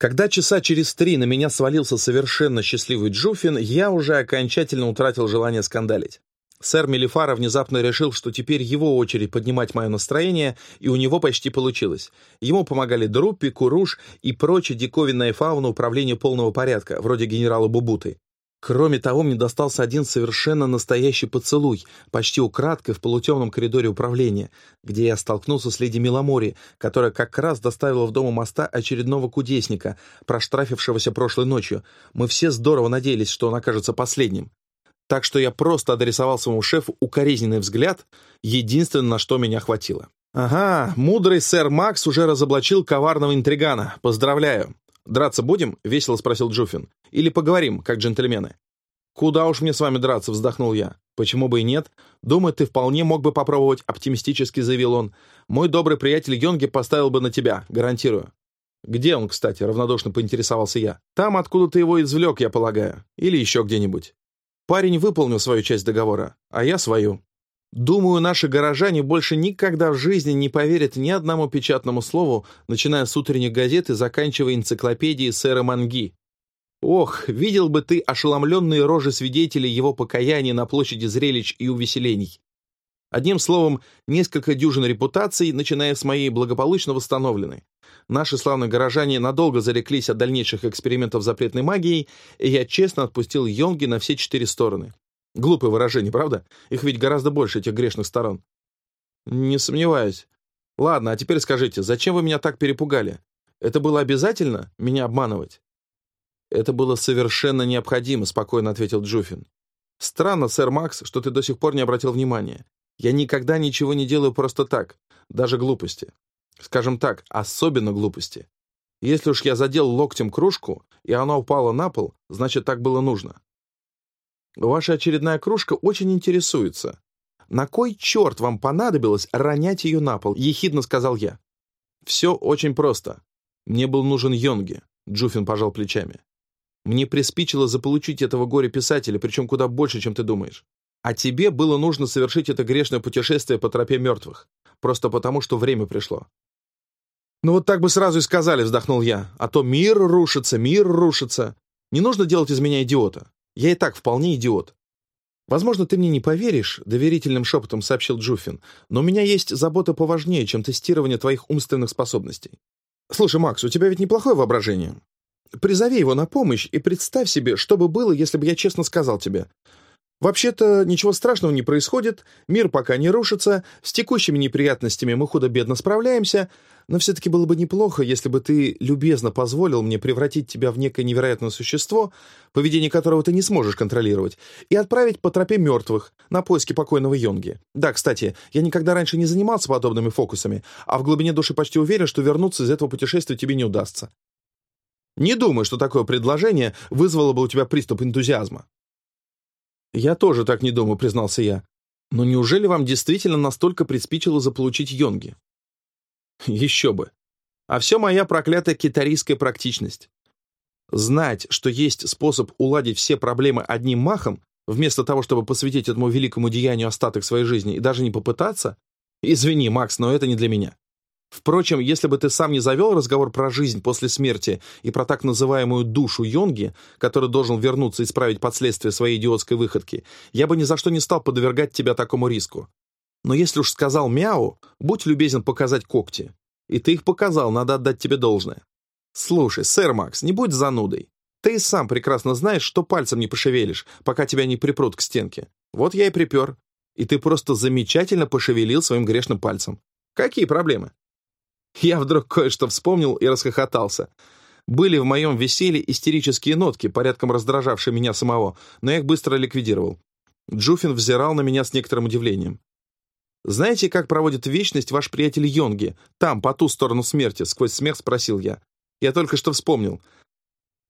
Когда часа через три на меня свалился совершенно счастливый Джуфин, я уже окончательно утратил желание скандалить. Сэр Мелифара внезапно решил, что теперь его очередь поднимать мое настроение, и у него почти получилось. Ему помогали Друппи, Куруш и прочая диковинная фауна управления полного порядка, вроде генерала Бубуты. Кроме того, мне достался один совершенно настоящий поцелуй, почти украдкой в полутемном коридоре управления, где я столкнулся с леди Миломори, которая как раз доставила в дом моста очередного кудесника, проштрафившегося прошлой ночью. Мы все здорово надеялись, что он окажется последним. Так что я просто адресовал своему шефу укоризненный взгляд, единственное, на что меня хватило. «Ага, мудрый сэр Макс уже разоблачил коварного интригана. Поздравляю. Драться будем?» — весело спросил Джуфин. «Или поговорим, как джентльмены?» «Куда уж мне с вами драться?» — вздохнул я. «Почему бы и нет? Думаю, ты вполне мог бы попробовать», — оптимистически заявил он. «Мой добрый приятель Йонги поставил бы на тебя, гарантирую». «Где он, кстати?» — равнодушно поинтересовался я. «Там, откуда ты его извлек, я полагаю. Или еще где-нибудь». Парень выполнил свою часть договора, а я свою. Думаю, наши горожане больше никогда в жизни не поверят ни одному печатному слову, начиная с утренних газет и заканчивая энциклопедией сэра Манги. Ох, видел бы ты ошеломленные рожи свидетелей его покаяния на площади зрелищ и увеселений. Одним словом, несколько дюжин репутаций, начиная с моей, благополучно восстановлены. Наши славные горожане надолго зареклись от дальнейших экспериментов запретной магией, и я честно отпустил Йонги на все четыре стороны. Глупое выражение, правда? Их ведь гораздо больше, этих грешных сторон. Не сомневаюсь. Ладно, а теперь скажите, зачем вы меня так перепугали? Это было обязательно, меня обманывать? Это было совершенно необходимо, спокойно ответил Джуфин. Странно, сэр Макс, что ты до сих пор не обратил внимания. Я никогда ничего не делаю просто так, даже глупости. Скажем так, особенно глупости. Если уж я задел локтем кружку, и она упала на пол, значит, так было нужно. Ваша очередная кружка очень интересуется. На кой черт вам понадобилось ронять ее на пол? Ехидно сказал я. Все очень просто. Мне был нужен Йонги. Джуфин пожал плечами. Мне приспичило заполучить этого горе-писателя, причем куда больше, чем ты думаешь. А тебе было нужно совершить это грешное путешествие по тропе мертвых, просто потому, что время пришло. «Ну вот так бы сразу и сказали», — вздохнул я. «А то мир рушится, мир рушится. Не нужно делать из меня идиота. Я и так вполне идиот». «Возможно, ты мне не поверишь», — доверительным шепотом сообщил Джуфин, «но у меня есть забота поважнее, чем тестирование твоих умственных способностей. Слушай, Макс, у тебя ведь неплохое воображение. Призови его на помощь и представь себе, что бы было, если бы я честно сказал тебе. Вообще-то ничего страшного не происходит, мир пока не рушится, с текущими неприятностями мы худо-бедно справляемся, но все-таки было бы неплохо, если бы ты любезно позволил мне превратить тебя в некое невероятное существо, поведение которого ты не сможешь контролировать, и отправить по тропе мертвых на поиски покойного Йонги. Да, кстати, я никогда раньше не занимался подобными фокусами, а в глубине души почти уверен, что вернуться из этого путешествия тебе не удастся. Не думаю, что такое предложение вызвало бы у тебя приступ энтузиазма. «Я тоже так не думаю», — признался я. «Но неужели вам действительно настолько приспичило заполучить Йонги?» «Еще бы. А все моя проклятая китарийская практичность. Знать, что есть способ уладить все проблемы одним махом, вместо того, чтобы посвятить этому великому деянию остаток своей жизни и даже не попытаться? Извини, Макс, но это не для меня. Впрочем, если бы ты сам не завел разговор про жизнь после смерти и про так называемую душу Йонги, который должен вернуться и исправить последствия своей идиотской выходки, я бы ни за что не стал подвергать тебя такому риску. Но если уж сказал мяу, будь любезен показать когти. И ты их показал, надо отдать тебе должное. Слушай, сэр Макс, не будь занудой. Ты и сам прекрасно знаешь, что пальцем не пошевелишь, пока тебя не припрут к стенке. Вот я и припер. И ты просто замечательно пошевелил своим грешным пальцем. Какие проблемы? Я вдруг кое-что вспомнил и расхохотался. Были в моем веселье истерические нотки, порядком раздражавшие меня самого, но я их быстро ликвидировал. Джуфин взирал на меня с некоторым удивлением. «Знаете, как проводит вечность ваш приятель Йонги? Там, по ту сторону смерти», — сквозь смех спросил я. «Я только что вспомнил.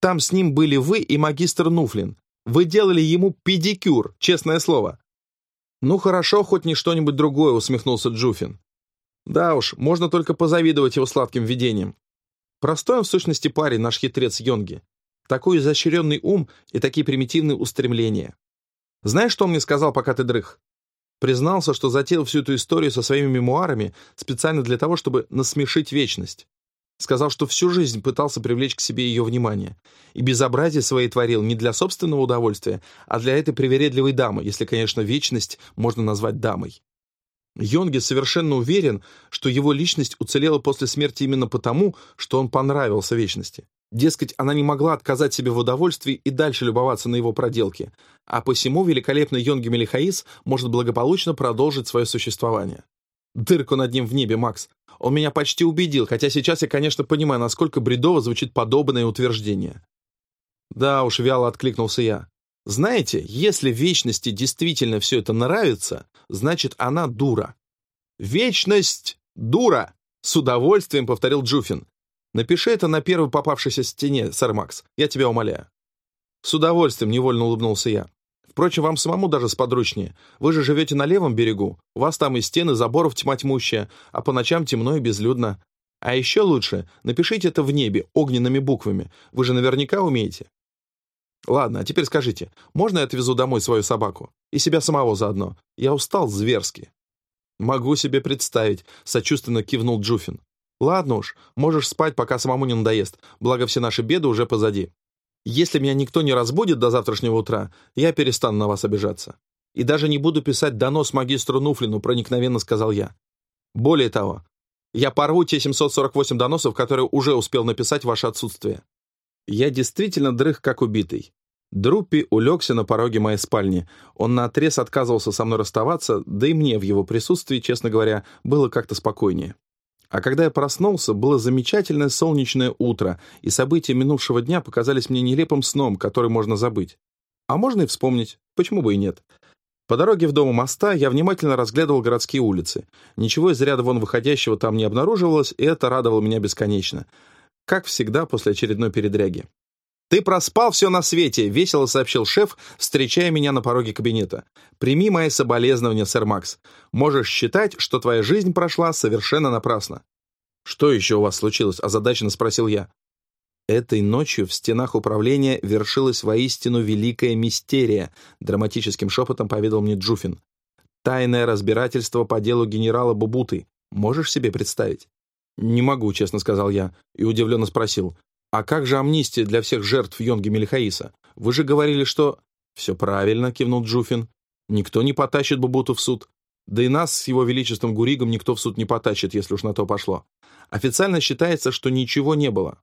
Там с ним были вы и магистр Нуфлин. Вы делали ему педикюр, честное слово». «Ну хорошо, хоть не что-нибудь другое», — усмехнулся Джуфин. Да уж, можно только позавидовать его сладким видениям. Простой он в сущности парень, наш хитрец Йонги. Такой изощренный ум и такие примитивные устремления. Знаешь, что он мне сказал, пока ты дрых? Признался, что затеял всю эту историю со своими мемуарами специально для того, чтобы насмешить вечность. Сказал, что всю жизнь пытался привлечь к себе ее внимание. И безобразие свои творил не для собственного удовольствия, а для этой привередливой дамы, если, конечно, вечность можно назвать дамой. Йонги совершенно уверен, что его личность уцелела после смерти именно потому, что он понравился вечности. Дескать, она не могла отказать себе в удовольствии и дальше любоваться на его проделки, а посему великолепный Йонги Мелихаис может благополучно продолжить свое существование. Дырку над ним в небе, Макс. Он меня почти убедил, хотя сейчас я, конечно, понимаю, насколько бредово звучит подобное утверждение. Да уж, вяло откликнулся я. Знаете, если вечности действительно все это нравится, значит, она дура. «Вечность — дура!» — с удовольствием повторил Джуфин. «Напиши это на первой попавшейся стене, сэр Макс, я тебя умоляю». «С удовольствием», — невольно улыбнулся я. «Впрочем, вам самому даже сподручнее. Вы же живете на левом берегу, у вас там и стены заборов тьма тьмущая, а по ночам темно и безлюдно. А еще лучше, напишите это в небе, огненными буквами. Вы же наверняка умеете». «Ладно, а теперь скажите, можно я отвезу домой свою собаку? И себя самого заодно? Я устал зверски». «Могу себе представить», — сочувственно кивнул Джуфин. «Ладно уж, можешь спать, пока самому не надоест, благо все наши беды уже позади. Если меня никто не разбудит до завтрашнего утра, я перестану на вас обижаться. И даже не буду писать донос магистру Нуфлину», — проникновенно сказал я. «Более того, я порву те 748 доносов, которые уже успел написать ваше отсутствие». Я действительно дрых как убитый. Друппи улегся на пороге моей спальни. Он наотрез отказывался со мной расставаться, да и мне в его присутствии, честно говоря, было как-то спокойнее. А когда я проснулся, было замечательное солнечное утро, и события минувшего дня показались мне нелепым сном, который можно забыть. А можно и вспомнить, почему бы и нет. По дороге в дом у моста я внимательно разглядывал городские улицы. Ничего из ряда вон выходящего там не обнаруживалось, и это радовало меня бесконечно. Как всегда после очередной передряги. «Ты проспал все на свете», — весело сообщил шеф, встречая меня на пороге кабинета. «Прими мои соболезнования, сэр Макс. Можешь считать, что твоя жизнь прошла совершенно напрасно». «Что еще у вас случилось?» — озадаченно спросил я. Этой ночью в стенах управления вершилась воистину великая мистерия, драматическим шепотом поведал мне Джуфин. Тайное разбирательство по делу генерала Бубуты. Можешь себе представить? «Не могу», — честно сказал я, и удивленно спросил. «А как же амнистия для всех жертв Йонги Мелихаиса? Вы же говорили, что...» «Все правильно», — кивнул Джуфин. «Никто не потащит Бубуту в суд. Да и нас с его величеством Гуригом никто в суд не потащит, если уж на то пошло. Официально считается, что ничего не было.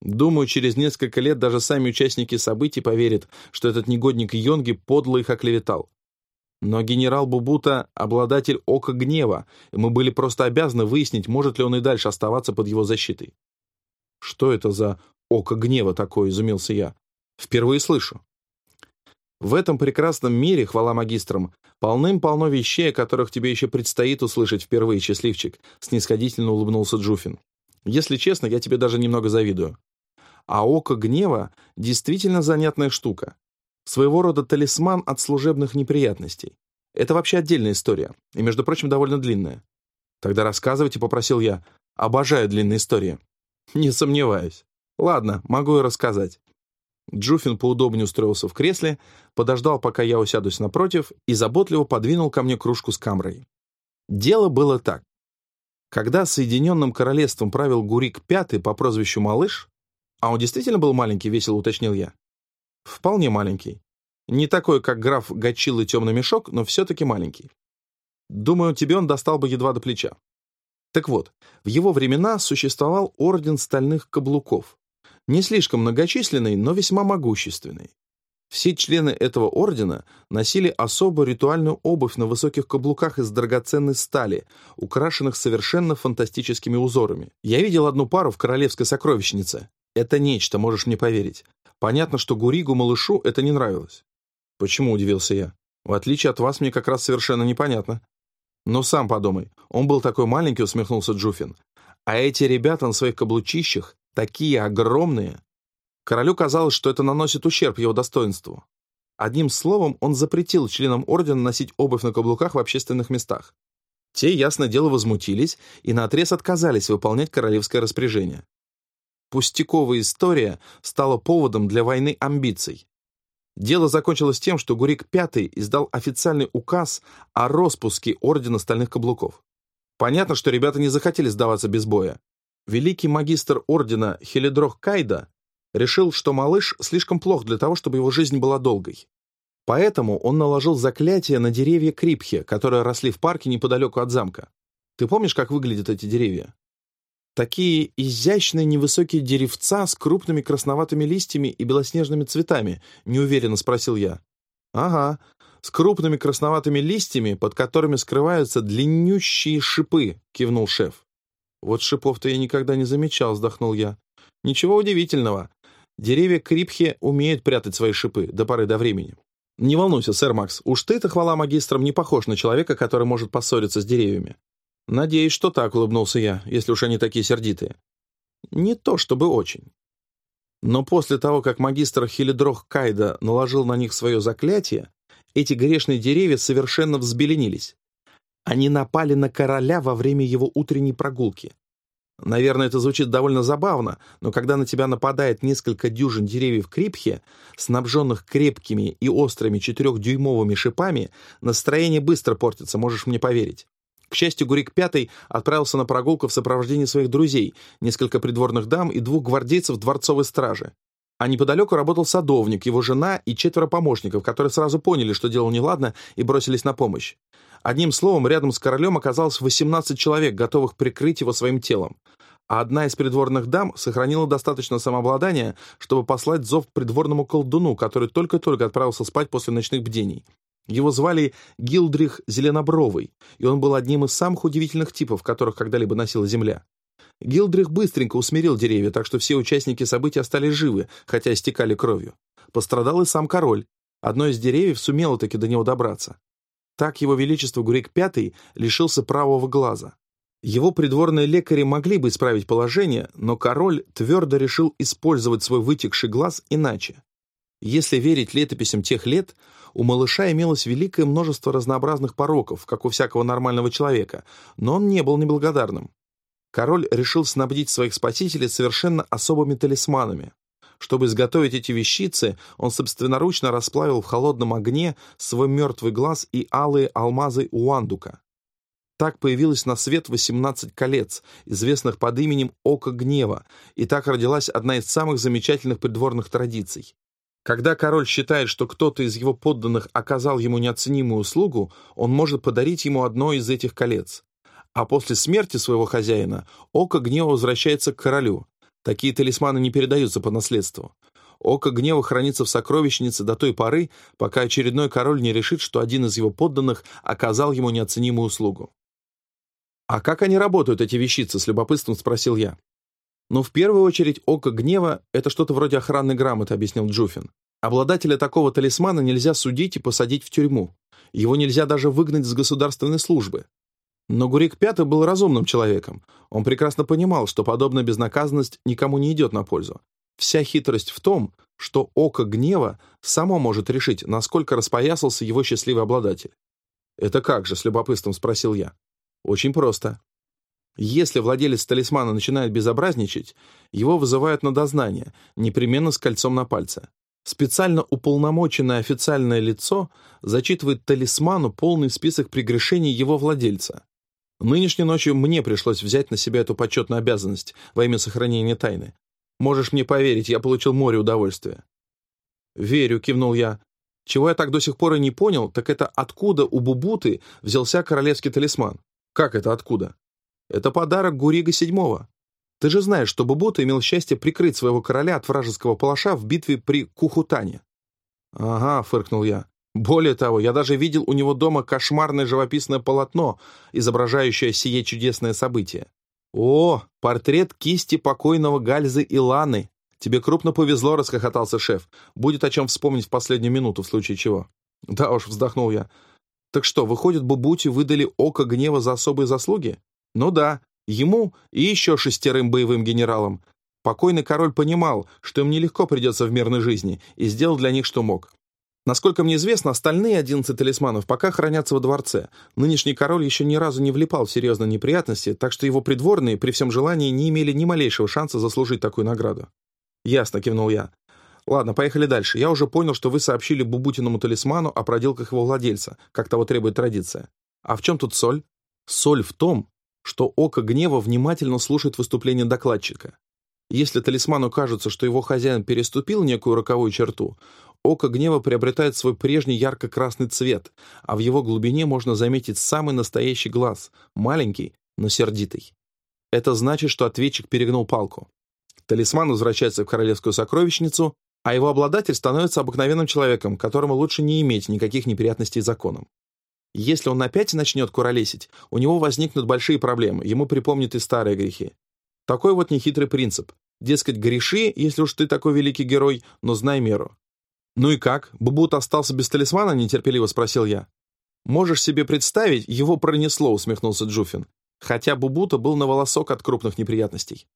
Думаю, через несколько лет даже сами участники событий поверят, что этот негодник Йонги подло их оклеветал. Но генерал Бубута — обладатель ока гнева, и мы были просто обязаны выяснить, может ли он и дальше оставаться под его защитой. «Что это за око гнева такое?» — изумился я. «Впервые слышу». В этом прекрасном мире, хвала магистрам, полным-полно вещей, о которых тебе еще предстоит услышать впервые, счастливчик, снисходительно улыбнулся Джуфин. Если честно, я тебе даже немного завидую. А око гнева действительно занятная штука. Своего рода талисман от служебных неприятностей. Это вообще отдельная история, и, между прочим, довольно длинная. Тогда рассказывайте, попросил я. Обожаю длинные истории. Не сомневаюсь. Ладно, могу и рассказать. Джуфин поудобнее устроился в кресле, подождал, пока я усядусь напротив, и заботливо подвинул ко мне кружку с камрой. Дело было так. Когда Соединенным Королевством правил Гурик Пятый по прозвищу Малыш, а он действительно был маленький, весело уточнил я, Вполне маленький. Не такой, как граф Гачил и темный мешок, но все-таки маленький. Думаю, тебе он достал бы едва до плеча. Так вот, в его времена существовал орден стальных каблуков. Не слишком многочисленный, но весьма могущественный. Все члены этого ордена носили особую ритуальную обувь на высоких каблуках из драгоценной стали, украшенных совершенно фантастическими узорами. Я видел одну пару в королевской сокровищнице. Это нечто, можешь мне поверить. Понятно, что Гуригу малышу это не нравилось. Почему, удивился я. В отличие от вас, мне как раз совершенно непонятно. Но сам подумай, он был такой маленький, усмехнулся Джуфин. А эти ребята на своих каблучищах такие огромные. Королю казалось, что это наносит ущерб его достоинству. Одним словом, он запретил членам ордена носить обувь на каблуках в общественных местах. Те, ясно дело, возмутились и наотрез отказались выполнять королевское распоряжение пустяковая история стала поводом для войны амбиций. Дело закончилось тем, что Гурик V издал официальный указ о распуске Ордена Стальных Каблуков. Понятно, что ребята не захотели сдаваться без боя. Великий магистр ордена Хелидрох Кайда решил, что малыш слишком плох для того, чтобы его жизнь была долгой. Поэтому он наложил заклятие на деревья Крипхи, которые росли в парке неподалеку от замка. Ты помнишь, как выглядят эти деревья? Такие изящные невысокие деревца с крупными красноватыми листьями и белоснежными цветами, неуверенно спросил я. Ага, с крупными красноватыми листьями, под которыми скрываются длиннющие шипы, кивнул шеф. Вот шипов-то я никогда не замечал, вздохнул я. Ничего удивительного. Деревья крипхи умеют прятать свои шипы до поры до времени. Не волнуйся, сэр Макс, уж ты-то, хвала магистрам, не похож на человека, который может поссориться с деревьями. «Надеюсь, что так», — улыбнулся я, если уж они такие сердитые. «Не то чтобы очень». Но после того, как магистр Хелидрох Кайда наложил на них свое заклятие, эти грешные деревья совершенно взбеленились. Они напали на короля во время его утренней прогулки. Наверное, это звучит довольно забавно, но когда на тебя нападает несколько дюжин деревьев крипхи, снабженных крепкими и острыми четырехдюймовыми шипами, настроение быстро портится, можешь мне поверить. К счастью, Гурик Пятый отправился на прогулку в сопровождении своих друзей, несколько придворных дам и двух гвардейцев дворцовой стражи. А неподалеку работал садовник, его жена и четверо помощников, которые сразу поняли, что дело неладно, и бросились на помощь. Одним словом, рядом с королем оказалось 18 человек, готовых прикрыть его своим телом. А одна из придворных дам сохранила достаточно самообладания, чтобы послать зов придворному колдуну, который только-только отправился спать после ночных бдений. Его звали Гилдрих Зеленобровый, и он был одним из самых удивительных типов, которых когда-либо носила Земля. Гилдрих быстренько усмирил деревья, так что все участники событий остались живы, хотя истекали кровью. Пострадал и сам король. Одно из деревьев сумело таки до него добраться. Так его величество Гурик V лишился правого глаза. Его придворные лекари могли бы исправить положение, но король твердо решил использовать свой вытекший глаз иначе. Если верить летописям тех лет, у малыша имелось великое множество разнообразных пороков, как у всякого нормального человека, но он не был неблагодарным. Король решил снабдить своих спасителей совершенно особыми талисманами. Чтобы изготовить эти вещицы, он собственноручно расплавил в холодном огне свой мертвый глаз и алые алмазы Уандука. Так появилось на свет 18 колец, известных под именем Ока Гнева, и так родилась одна из самых замечательных придворных традиций. Когда король считает, что кто-то из его подданных оказал ему неоценимую услугу, он может подарить ему одно из этих колец. А после смерти своего хозяина око гнева возвращается к королю. Такие талисманы не передаются по наследству. Око гнева хранится в сокровищнице до той поры, пока очередной король не решит, что один из его подданных оказал ему неоценимую услугу. «А как они работают, эти вещицы?» — с любопытством спросил я. Но в первую очередь око гнева — это что-то вроде охранной грамоты, объяснил Джуфин. Обладателя такого талисмана нельзя судить и посадить в тюрьму. Его нельзя даже выгнать с государственной службы. Но Гурик Пятый был разумным человеком. Он прекрасно понимал, что подобная безнаказанность никому не идет на пользу. Вся хитрость в том, что око гнева само может решить, насколько распоясался его счастливый обладатель. «Это как же?» — с любопытством спросил я. «Очень просто. Если владелец талисмана начинает безобразничать, его вызывают на дознание, непременно с кольцом на пальце. Специально уполномоченное официальное лицо зачитывает талисману полный список прегрешений его владельца. Нынешней ночью мне пришлось взять на себя эту почетную обязанность во имя сохранения тайны. Можешь мне поверить, я получил море удовольствия. «Верю», — кивнул я. «Чего я так до сих пор и не понял, так это откуда у Бубуты взялся королевский талисман? Как это откуда?» Это подарок Гурига VII. Ты же знаешь, что Бубута имел счастье прикрыть своего короля от вражеского палаша в битве при Кухутане. Ага, фыркнул я. Более того, я даже видел у него дома кошмарное живописное полотно, изображающее сие чудесное событие. О, портрет кисти покойного Гальзы Иланы. Тебе крупно повезло, расхохотался шеф. Будет о чем вспомнить в последнюю минуту, в случае чего. Да уж, вздохнул я. Так что, выходит, Бубути выдали око гнева за особые заслуги? Ну да, ему и еще шестерым боевым генералам. Покойный король понимал, что им нелегко придется в мирной жизни, и сделал для них, что мог. Насколько мне известно, остальные 11 талисманов пока хранятся во дворце. Нынешний король еще ни разу не влипал в серьезные неприятности, так что его придворные при всем желании не имели ни малейшего шанса заслужить такую награду. «Ясно», — кивнул я. «Ладно, поехали дальше. Я уже понял, что вы сообщили Бубутиному талисману о проделках его владельца, как того требует традиция. А в чем тут соль?» «Соль в том, что око гнева внимательно слушает выступление докладчика. Если талисману кажется, что его хозяин переступил некую роковую черту, око гнева приобретает свой прежний ярко-красный цвет, а в его глубине можно заметить самый настоящий глаз, маленький, но сердитый. Это значит, что ответчик перегнул палку. Талисман возвращается в королевскую сокровищницу, а его обладатель становится обыкновенным человеком, которому лучше не иметь никаких неприятностей с законом. Если он опять начнет куролесить, у него возникнут большие проблемы, ему припомнят и старые грехи. Такой вот нехитрый принцип. Дескать, греши, если уж ты такой великий герой, но знай меру. «Ну и как? Бубут остался без талисмана?» — нетерпеливо спросил я. «Можешь себе представить, его пронесло», — усмехнулся Джуфин. Хотя Бубута был на волосок от крупных неприятностей.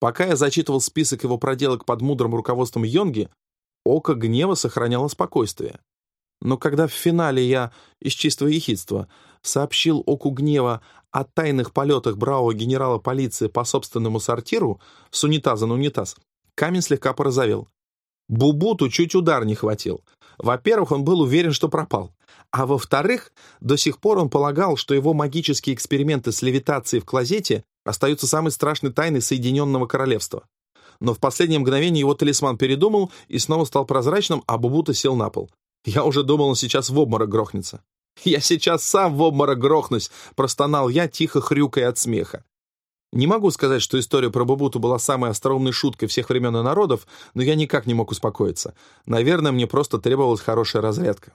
Пока я зачитывал список его проделок под мудрым руководством Йонги, око гнева сохраняло спокойствие. Но когда в финале я, из чистого ехидства, сообщил оку гнева о тайных полетах бравого генерала полиции по собственному сортиру с унитаза на унитаз, камень слегка порозовел. Бубуту чуть удар не хватил. Во-первых, он был уверен, что пропал. А во-вторых, до сих пор он полагал, что его магические эксперименты с левитацией в клозете остаются самой страшной тайной Соединенного Королевства. Но в последнее мгновение его талисман передумал и снова стал прозрачным, а Бубута сел на пол. Я уже думал, он сейчас в обморок грохнется. «Я сейчас сам в обморок грохнусь!» — простонал я, тихо хрюкая от смеха. Не могу сказать, что история про Бубуту была самой остроумной шуткой всех времен и народов, но я никак не мог успокоиться. Наверное, мне просто требовалась хорошая разрядка.